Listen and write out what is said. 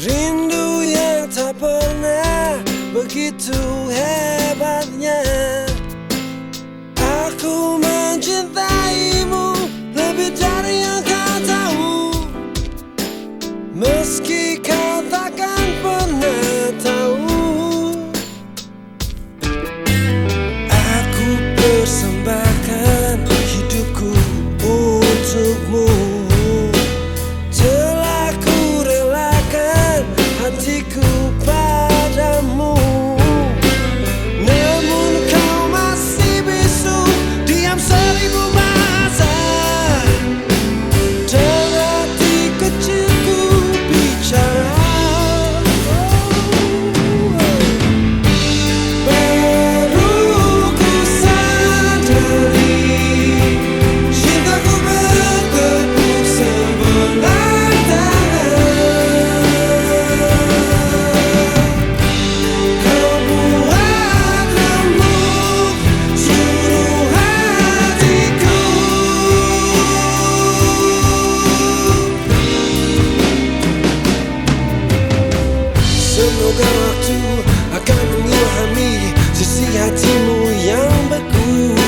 Rindu yang tak pernah begitu hebatnya. Aku mencintai Semoga waktu akan memahami Sisi hatimu yang beku